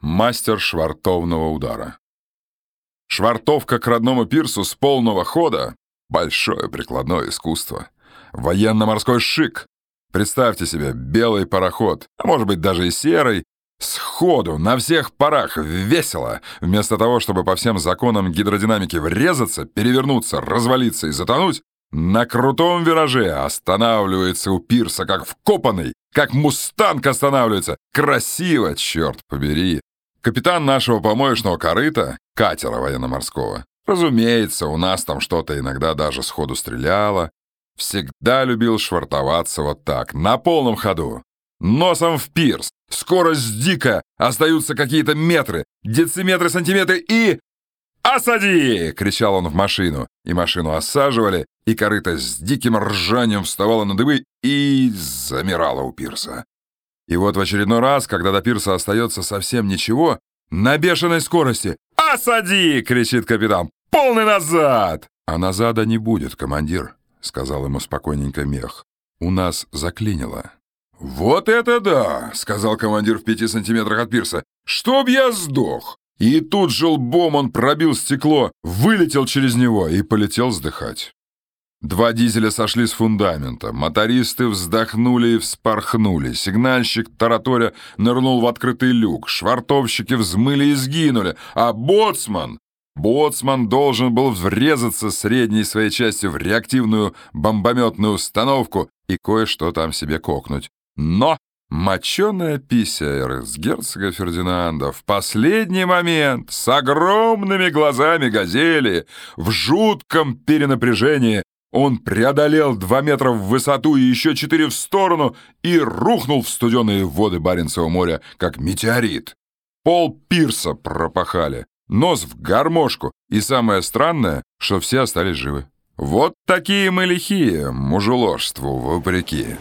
Мастер швартовного удара. Швартовка к родному пирсу с полного хода — большое прикладное искусство. Военно-морской шик. Представьте себе белый пароход, а может быть даже и серый, сходу, на всех парах, весело, вместо того, чтобы по всем законам гидродинамики врезаться, перевернуться, развалиться и затонуть, на крутом вираже останавливается у пирса, как вкопанный, как мустанг останавливается. Красиво, черт побери. Капитан нашего помоечного корыта, катера военно-морского, разумеется, у нас там что-то иногда даже сходу стреляло, всегда любил швартоваться вот так, на полном ходу. Носом в пирс, скорость дикая, остаются какие-то метры, дециметры, сантиметры и... «Осади!» — кричал он в машину, и машину осаживали, и корыто с диким ржанием вставало на дыбы и замирало у пирса. И вот в очередной раз, когда до пирса остается совсем ничего, на бешеной скорости «Осади!» — кричит капитан. «Полный назад!» «А назада не будет, командир», — сказал ему спокойненько мех. «У нас заклинило». «Вот это да!» — сказал командир в пяти сантиметрах от пирса. «Чтоб я сдох!» И тут же лбом он пробил стекло, вылетел через него и полетел вздыхать. Два дизеля сошли с фундамента, мотористы вздохнули и вспорхнули, сигнальщик тараторя нырнул в открытый люк, швартовщики взмыли и сгинули, а боцман... Боцман должен был врезаться средней своей частью в реактивную бомбометную установку и кое-что там себе кокнуть. Но моченая пися с герцога Фердинанда в последний момент с огромными глазами газели в жутком перенапряжении он преодолел два метра в высоту и еще четыре в сторону и рухнул в студеные воды Баренцева моря, как метеорит. Пол пирса пропахали, нос в гармошку, и самое странное, что все остались живы. Вот такие мы лихие, мужеложству вопреки.